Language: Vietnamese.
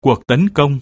cuộc tấn công